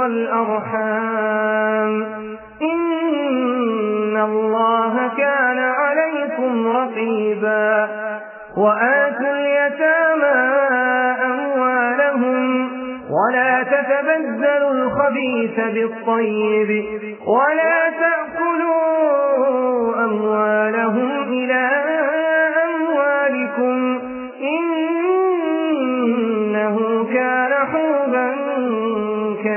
والأرحام. إن الله كان عليكم رقيبا. وآتوا اليتامى أموالهم. ولا تتبذلوا الخبيث بالطيب. ولا تأكلوا أموالهم إلى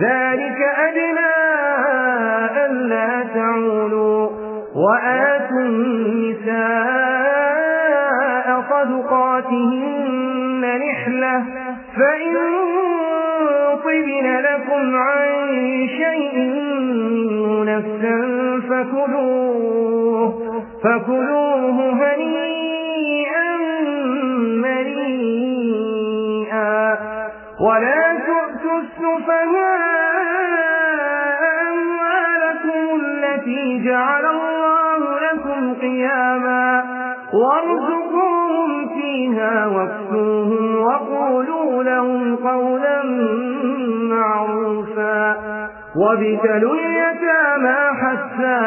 ذلك أدنى ألا تعولوا وآتوا النساء صدقاتهن نحلة فإن طبن لكم عن شيء نفسا فكلوه فكلوه هنيئا مريئا ولا تؤتوا السفهاء التي جعل الله لكم قياما وارزقوهم فيها واكسوهم وقولوا لهم قولا معروفا وابتلوا اليتامى حتى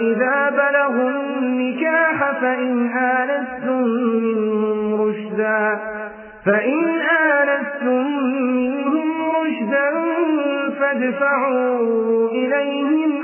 إذا بلغوا النكاح فإن آنستم منهم رشدا فإن آنستم منهم رشدا فادفعوا إليهم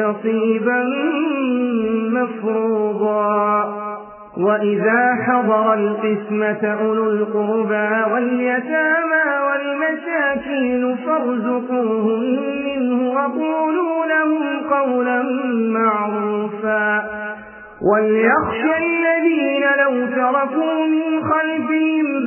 نصيبا مفروضا. وإذا حضر القسمة أولو القربى واليتامى والمساكين فارزقوهم منه وقولوا لهم قولا معروفا. وليخشى الذين لو تركوا من خلفهم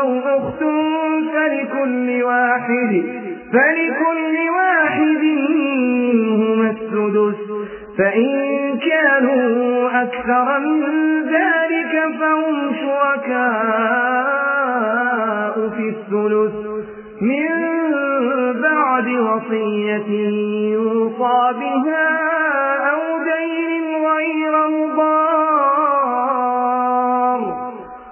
أو أخت فلكل واحد فلكل واحد منهما السدس فإن كانوا أكثر من ذلك فهم شركاء في الثلث من بعد وصية يوصى بها أو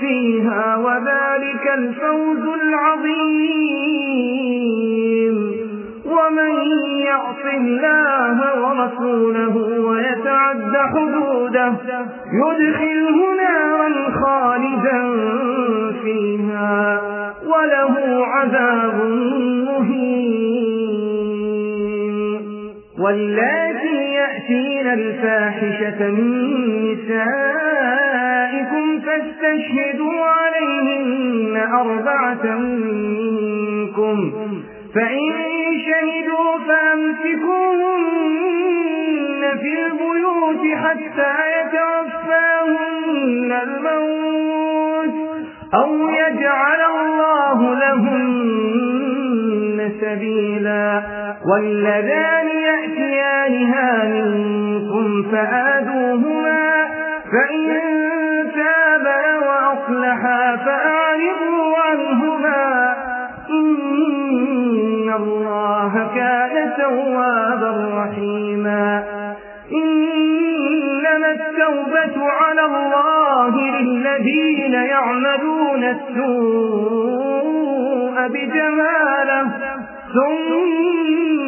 فيها وذلك الفوز العظيم. ومن يعص الله ورسوله ويتعد حدوده يدخله نارا خالدا فيها وله عذاب مهين. واللاتي يأتين الفاحشة من نسائكم فاستشهدوا عليهن أربعة منكم. فإن شهدوا فأمسكوهن في البيوت حتى يتوفاهن الموت أو يجعل الله لهن سبيلا. والذان يأتيانها منكم فآدوهما فإن وأصلحا فأعرضوا عنهما إن الله كان توابا رحيما إنما التوبة على الله للذين يعملون السوء بجماله ثم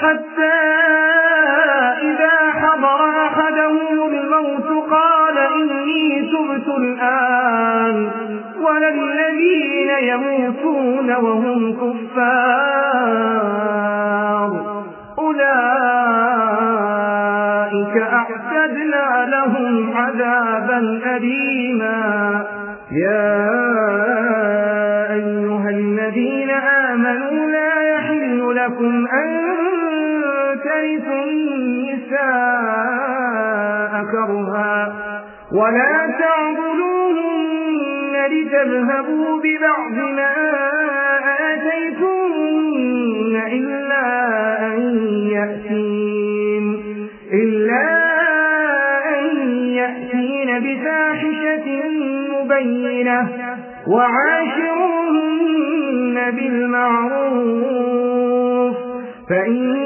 حتى إذا حضر أحدهم الموت قال إني تبت الآن ولا الذين يموتون وهم كفار. أولئك أعتدنا لهم عذابا أليما. يا أيها الذين آمنوا لا يحل لكم أن ترثوا النساء كرها ولا تعبدوهن لتذهبوا ببعض ما آتيتون إلا أن يأتين إلا أن يأتين بفاحشة مبينة وعاشروهن بالمعروف فإن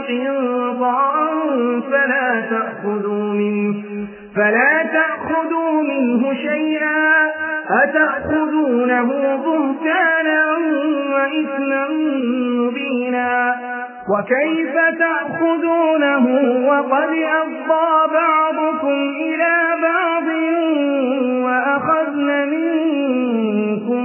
قنطارا فلا تأخذوا منه فلا تأخذوا منه شيئا. أتأخذونه بهتانا وإثما مبينا؟ وكيف تأخذونه وقد أفضى بعضكم إلى بعض وأخذن منكم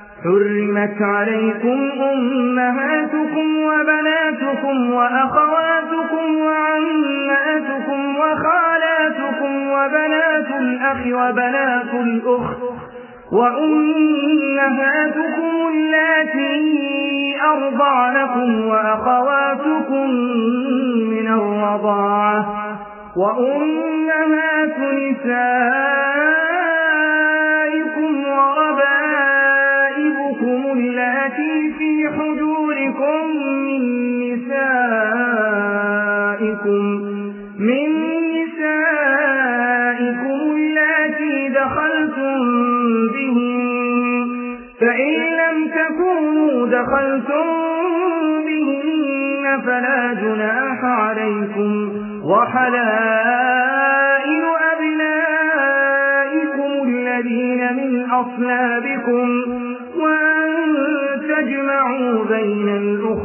حرمت عليكم أمهاتكم وبناتكم وأخواتكم وعماتكم وخالاتكم وبنات الأخ وبنات الأخت وأمهاتكم التي أرضعنكم وأخواتكم من الرضاعة وأمهات نسائكم من نسائكم من نسائكم التي دخلتم بهن فإن لم تكونوا دخلتم بهن فلا جناح عليكم. وحلائل أبنائكم الذين من أصلابكم وأن تجمعوا بين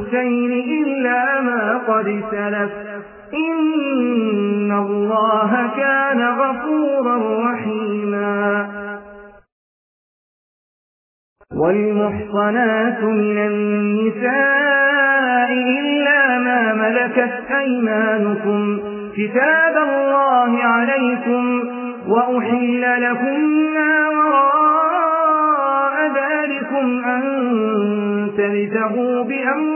الأختين إلا ما قد سلف. إن الله كان غفورا رحيما. والمحصنات من النساء إلا ما ملكت أيمانكم. كتاب الله عليكم وأحل لكم ما وراء ذلكم أن تبتغوا بأموالكم.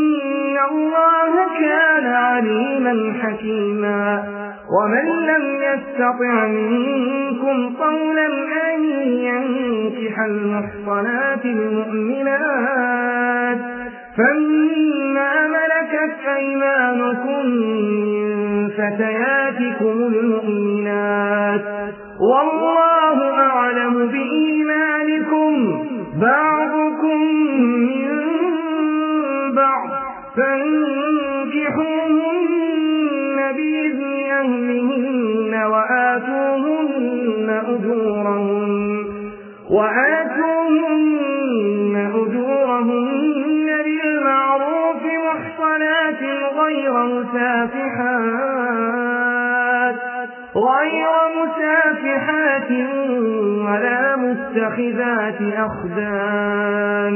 الله كان عليما حكيما. ومن لم يستطع منكم قولا أن ينكح المحصنات المؤمنات فما ملكت أيمانكم من فتياتكم المؤمنات. والله أعلم بإيمانكم. بعضكم من فانكحوهن بإذن أهلهن وآتوهن أجورهن وآتوهن أجورهن بالمعروف محصنات غير مسافحات غير مسافحات ولا متخذات أخدان.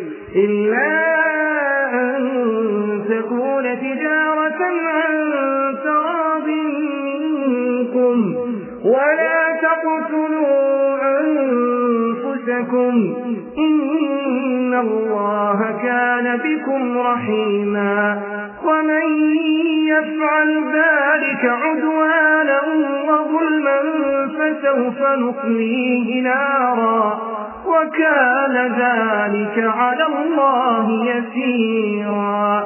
إلا أن تكون تجارة عن تراض منكم ولا تقتلوا أنفسكم إن الله كان بكم رحيما ومن يفعل ذلك عدوانا وظلما فسوف نقليه نارا وكان ذلك على الله يسيرا.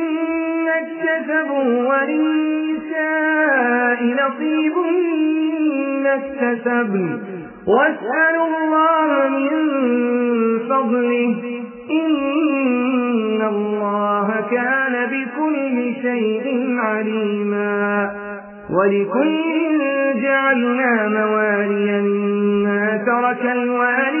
اكتسبوا وللنساء نصيب مما اكتسبن. واسألوا الله من فضله. إن الله كان بكل شيء عليما. ولكل جعلنا موالي مما ترك الوالدان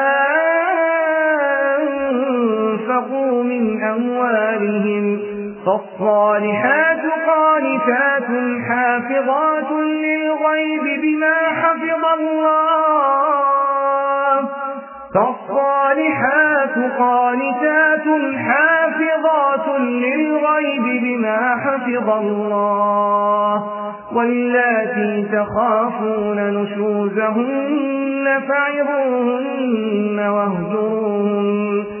فالصالحات قانتات حافظات للغيب بما حفظ الله. فالصالحات قانتات حافظات للغيب بما حفظ الله. واللاتي تخافون نشوزهن فعظوهن واهجروهن.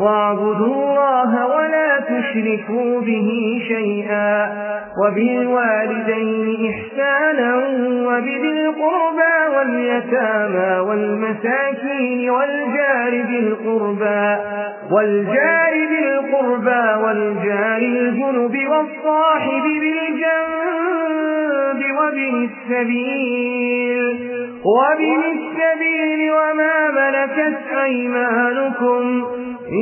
واعبدوا الله ولا تشركوا به شيئا وبالوالدين إحسانا وبذي القربى واليتامى والمساكين والجار ذي القربى والجار ذي القربى والجار الجنب والصاحب بالجنب وابن السبيل وابن السبيل وما ملكت أيمانكم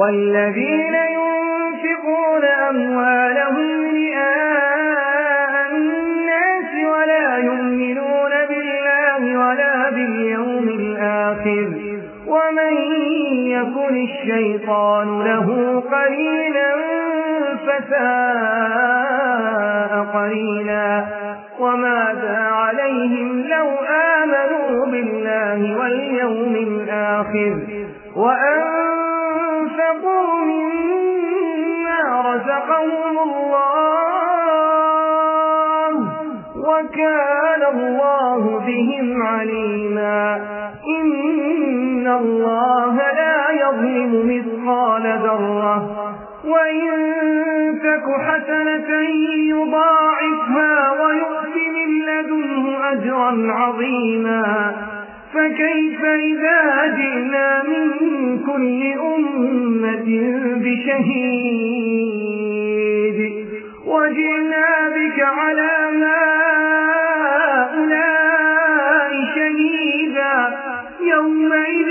والذين ينفقون أموالهم رئاء الناس ولا يؤمنون بالله ولا باليوم الآخر. ومن يكن الشيطان له قليلا فساء قليلا وماذا عليهم لو آمنوا بالله واليوم الآخر. وأنفقوا مما رزقهم الله وكان الله بهم عليما. إن الله لا يظلم مثقال ذرة. وإن تك حسنة يضاعفها ويؤت من لدنه أجرا عظيما. فكيف إذا جئنا من كل أمة بشهيد وجئنا بك على هؤلاء شهيدا يومئذ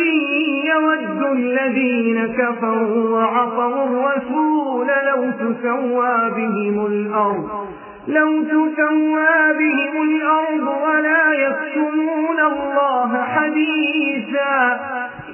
يود الذين كفروا وعصوا الرسول لو تسوى بهم الأرض لو تسوى بهم الأرض ولا يكتمون الله حديثا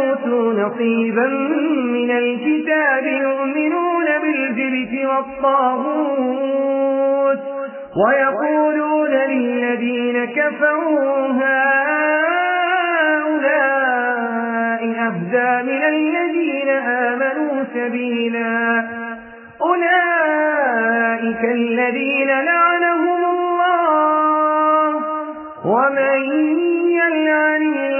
أوتوا نصيبا من الكتاب يؤمنون بالجبت والطاغوت ويقولون للذين كفروا هؤلاء أهدى من الذين آمنوا سبيلا أولئك الذين لعنهم الله ومن يلعن الله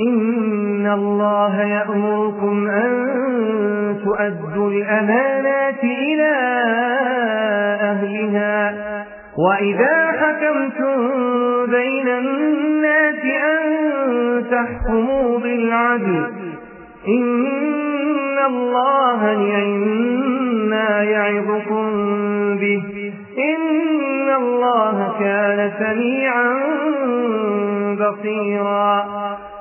إن الله يأمركم أن تؤدوا الأمانات إلى أهلها وإذا حكمتم بين الناس أن تحكموا بالعدل إن الله يعنا يعظكم به إن الله كان سميعا بصيرا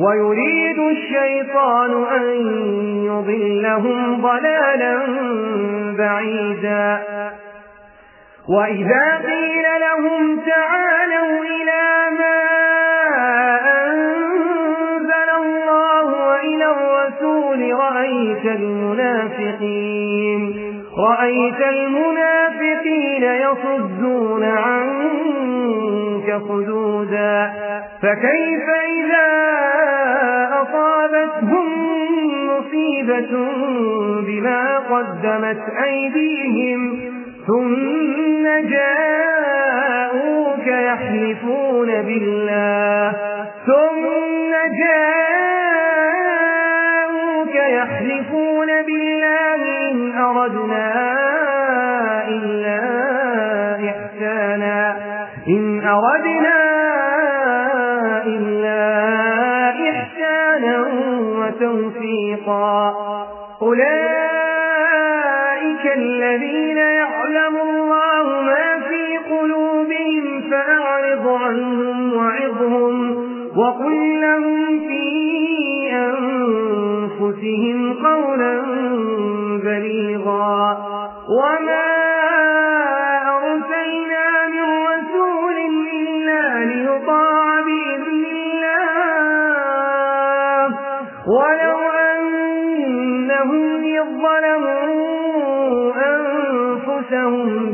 ويريد الشيطان أن يضلهم ضلالا بعيدا. وإذا قيل لهم تعالوا إلى ما أنزل الله وإلى الرسول رأيت المنافقين رأيت المنافقين يصدون عنك صدودا فكيف إذا أصابتهم مصيبة بما قدمت أيديهم ثم جاءوك يحلفون بالله وتوفيقا أولئك الذين يعلم الله ما في قلوبهم فأعرض عنهم وعظهم وقل لهم في أنفسهم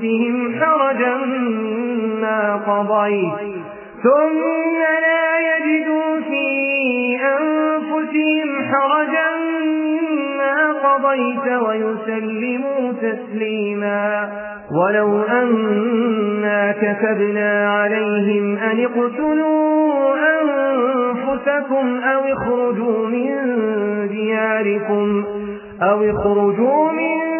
أنفسهم حرجا ما قضيت ثم لا يجدوا في أنفسهم حرجا ما قضيت ويسلموا تسليما. ولو أنا كتبنا عليهم أن اقتلوا أنفسكم أو اخرجوا من دياركم أو اخرجوا من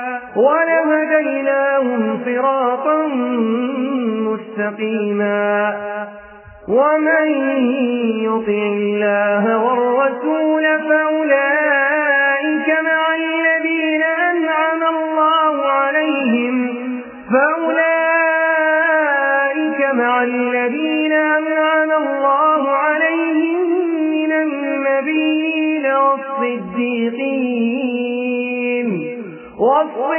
ولهديناهم صراطا مستقيما. ومن يطع الله والرسول فأولئك مع الذين أنعم الله عليهم فأولئك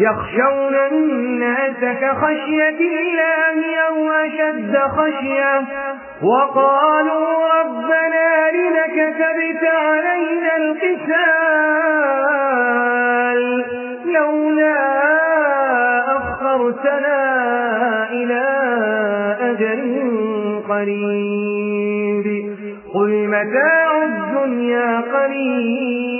يخشون الناس كخشية الله أو أشد خشية. وقالوا ربنا لنك كتبت علينا القتال لولا أخرتنا إلى أجل قريب. قل متاع الدنيا قليل.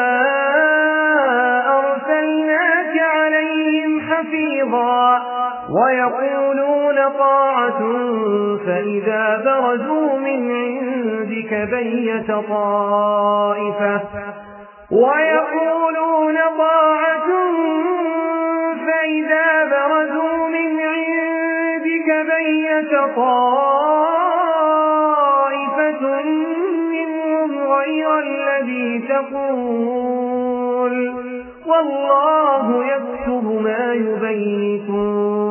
ويقولون طاعة فإذا برزوا من عندك بيت طائفة. ويقولون طاعة فإذا برزوا من عندك بيت طائفة منهم غير الذي تقول. والله يكتب ما يبيتون.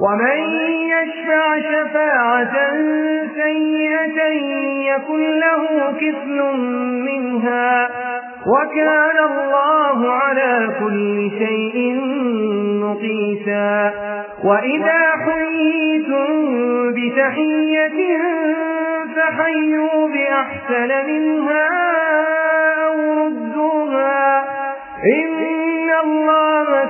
ومن يشفع شفاعة سيئة يكن له كفل منها وكان الله على كل شيء نقيسا وإذا حييتم بتحية فحيوا بأحسن منها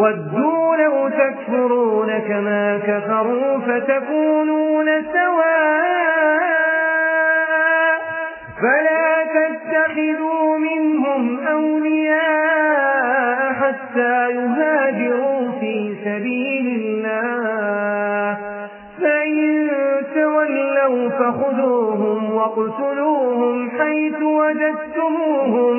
ودوا لو تكفرون كما كفروا فتكونون سواء فلا تتخذوا منهم أولياء حتى يهاجروا في سبيل الله. فإن تولوا فخذوهم واقتلوهم حيث وجدتموهم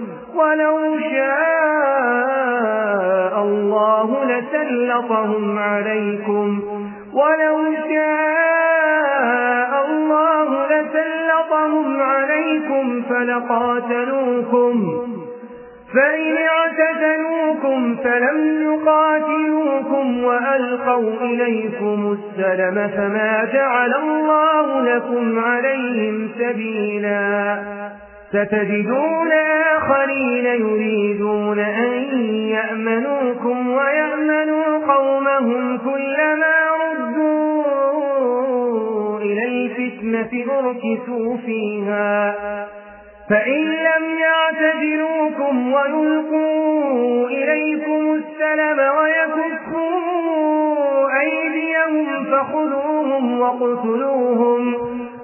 ولو شاء الله لسلطهم عليكم. ولو شاء الله لسلطهم عليكم فلقاتلوكم. فإن اعتزلوكم فلم يقاتلوكم وألقوا إليكم السلم فما جعل الله لكم عليهم سبيلا. ستجدون آخرين يريدون أن يأمنوكم ويأمنوا قومهم كلما ردوا إلى الفتنة أركسوا فيها. فإن لم يعتدلوكم ويلقوا إليكم السلم ويكفوا أيديهم فخذوهم وقتلوهم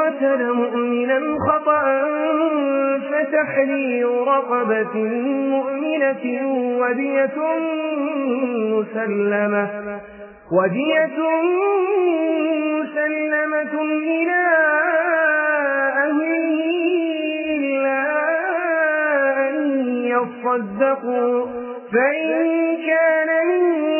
قتل مؤمنا خطأ فتحرير رقبة مؤمنة ودية مسلمة ودية مسلمة إلى أهله إلا أن يصدقوا فإن كان من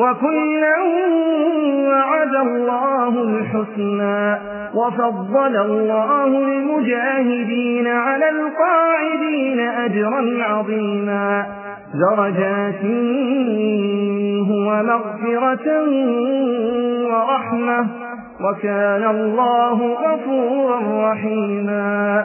وكلا وعد الله الحسنى وفضل الله المجاهدين على القاعدين أجرا عظيما درجات ومغفرة ورحمة وكان الله غفورا رحيما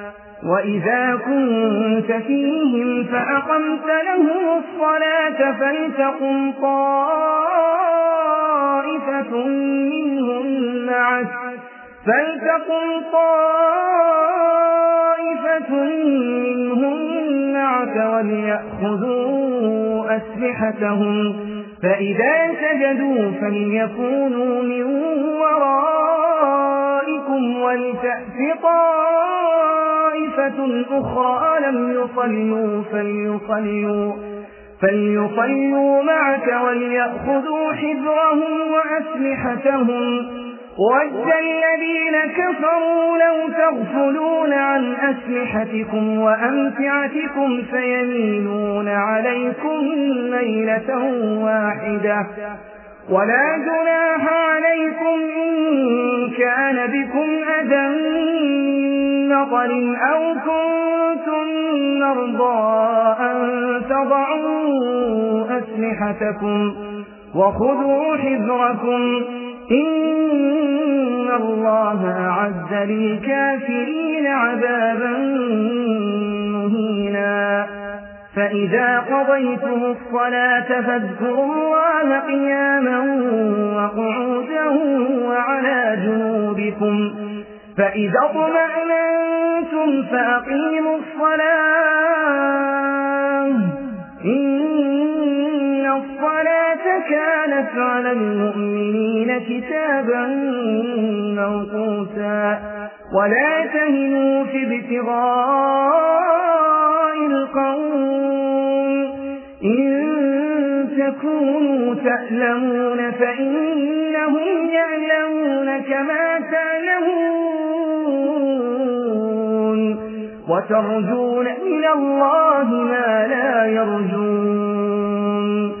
وإذا كنت فيهم فأقمت لهم الصلاة فلتقم طائفة منهم معك فلتقم طائفة منهم معك وليأخذوا أسلحتهم فإذا سجدوا فليكونوا من ورائكم ولتأت طائفة أخرى لم يصلوا فليصلوا فليصلوا معك وليأخذوا حذرهم وأسلحتهم ود الذين كفروا لو تغفلون عن أسلحتكم وأمتعتكم فيميلون عليكم ميلة واحدة ولا جناح عليكم إن كان بكم أذى نطر أو كنتم مرضى أن تضعوا أسلحتكم وخذوا حذركم إن الله أعز للكافرين عذابا مهينا فإذا قضيتم الصلاة فاذكروا الله قياما وقعودا وعلى جنوبكم فإذا اطمأنتم فأقيموا الصلاة الصلاة كانت على المؤمنين كتابا موقوتا. ولا تهنوا في ابتغاء القوم. إن تكونوا تألمون فإنهم يعلمون كما تعلمون. وترجون إلى الله ما لا يرجون.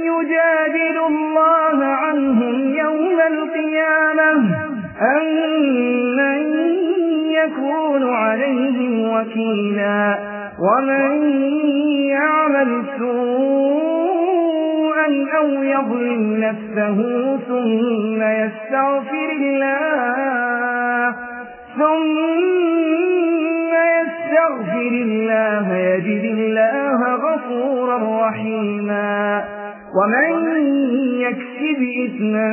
يجادل الله عنهم يوم القيامة أم من يكون عليهم وكيلا ومن يعمل سوءا أو يظلم نفسه ثم يستغفر الله ثم يستغفر الله يجد الله غفورا رحيما. ومن يكسب إثما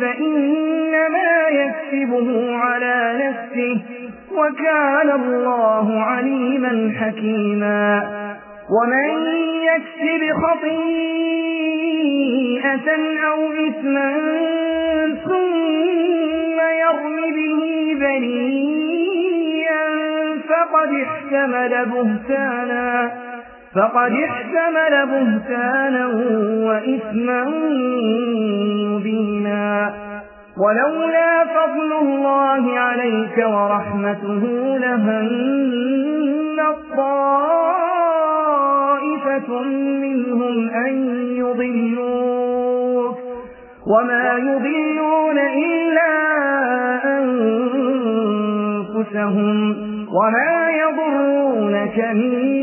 فإنما يكسبه على نفسه وكان الله عليما حكيما ومن يكسب خطيئة أو إثما ثم يرم به بريئا فقد احتمل بهتانا فقد احتمل بهتانا وإثما مبينا. ولولا فضل الله عليك ورحمته لهم الطائفة منهم أن يضلوك. وما يضلون إلا أنفسهم وما يضرونك من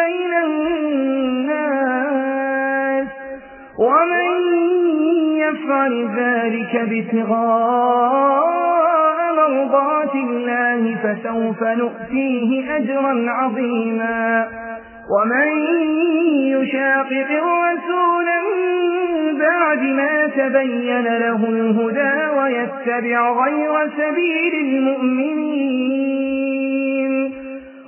بين الناس ومن يفعل ذلك ابتغاء مرضات الله فسوف نؤتيه أجرا عظيما. ومن يشاقق الرسول بعد ما تبين له الهدى ويتبع غير سبيل المؤمنين.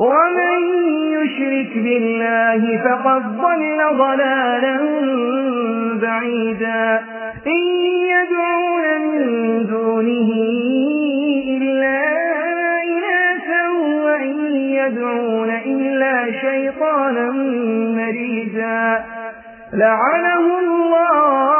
ومن يشرك بالله فقد ضل ضلالا بعيدا. إن يدعون من دونه إلا إناسا وإن يدعون إلا شيطانا مريدا. لعنه الله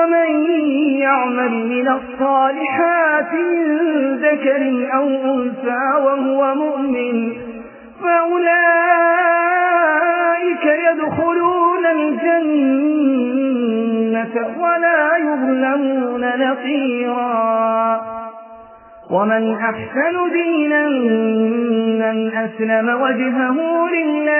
ومن يعمل من الصالحات من ذكر أو أنثى وهو مؤمن فأولئك يدخلون الجنة ولا يظلمون نقيرا ومن أحسن دينا من أسلم وجهه لله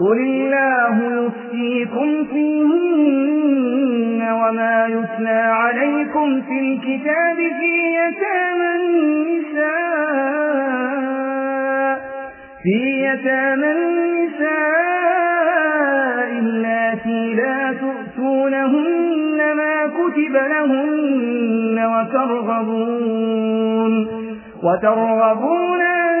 قل الله يفتيكم فيهن وما يتلى عليكم في الكتاب في يتامى النساء في يتامى النساء اللاتي لا تؤتونهن ما كتب لهن وترغبون وترغبون أن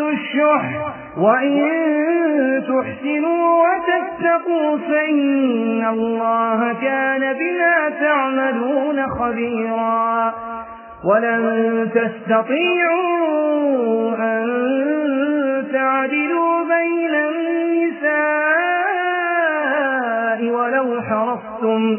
الشح. وإن تحسنوا وتتقوا فإن الله كان بما تعملون خبيرا. ولن تستطيعوا أن تعدلوا بين النساء ولو حرصتم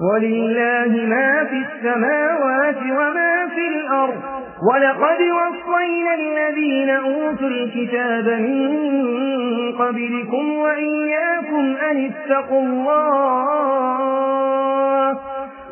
ولله ما في السماوات وما في الأرض. ولقد وصينا الذين أوتوا الكتاب من قبلكم وإياكم أن اتقوا الله.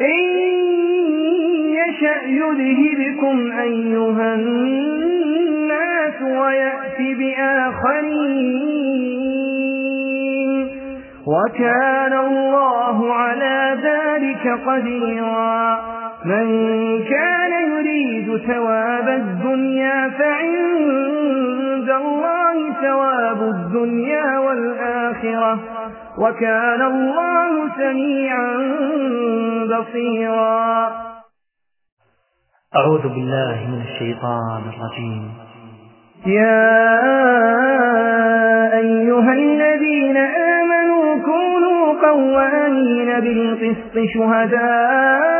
إن يشأ يذهبكم أيها الناس ويأتي بآخرين. وكان الله على ذلك قديرا. من كان يريد ثواب الدنيا فعند الله ثواب الدنيا والآخرة وكان الله سميعا بصيرا. أعوذ بالله من الشيطان الرجيم. يا أيها الذين آمنوا كونوا قوانين بالقسط شهداء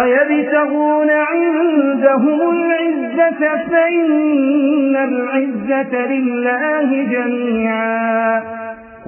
أيبتغون عندهم العزة فإن العزة لله جميعا.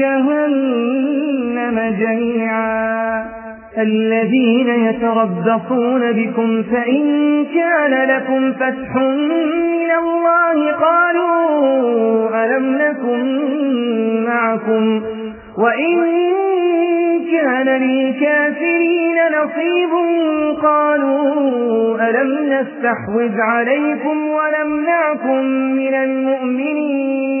جهنم جميعا. الذين يتربصون بكم فإن كان لكم فتح من الله قالوا ألم نكن معكم وإن كان للكافرين نصيب قالوا ألم نستحوذ عليكم ولم نعكم من المؤمنين.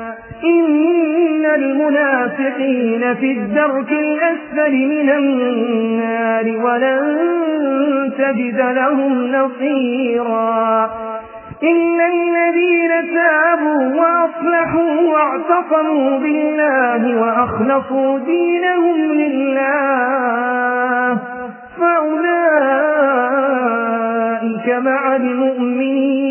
إن المنافقين في الدرك الأسفل من النار ولن تجد لهم نصيرا إلا الذين تابوا وأصلحوا واعتصموا بالله وأخلصوا دينهم لله فأولئك مع المؤمنين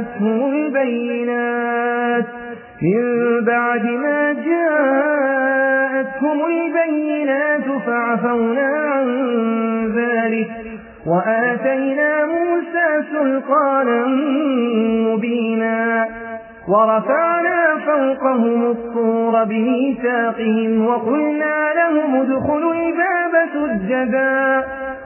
جاءتهم البينات. من بعد ما جاءتهم البينات فعفونا عن ذلك وآتينا موسى سلطانا مبينا ورفعنا فوقهم الطور بميثاقهم وقلنا لهم ادخلوا الباب سجدا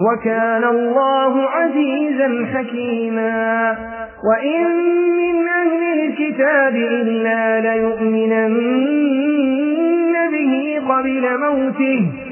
وكان الله عزيزا حكيما. وإن من أهل الكتاب إلا ليؤمنن به قبل موته.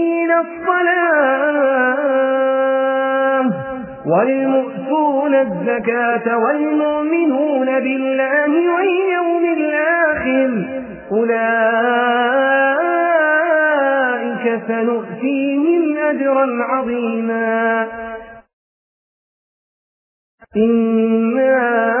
والمؤتون الزكاة والمؤمنون بالله واليوم الآخر. أولئك سنؤتيهم أجرا عظيما. إنا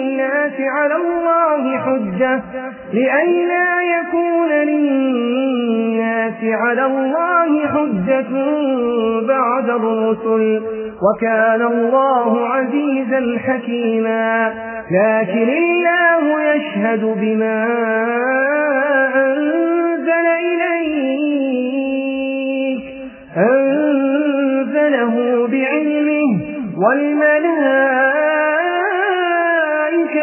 للناس على الله حجة لئلا يكون للناس على الله حجة بعد الرسل؟ وكان الله عزيزا حكيما. لكن الله يشهد بما أنزل إليك أنزله بعلمه والملائكة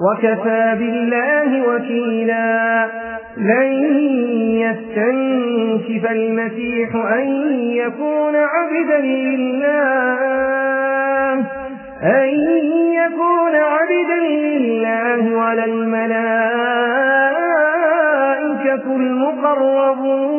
وكفى بالله وكيلا. لن يستنكف المسيح أن يكون عبدا لله. أن يكون عبدا لله ولا الملائكة المقربون.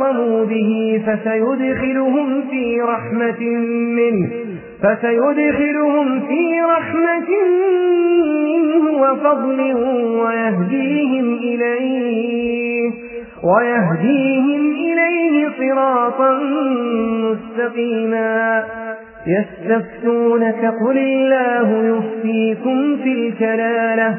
واعتصموا به فسيدخلهم في رحمة منه فسيدخلهم في رحمة منه وفضل ويهديهم إليه ويهديهم إليه صراطا مستقيما. يستفتونك قل الله يفتيكم في الكلالة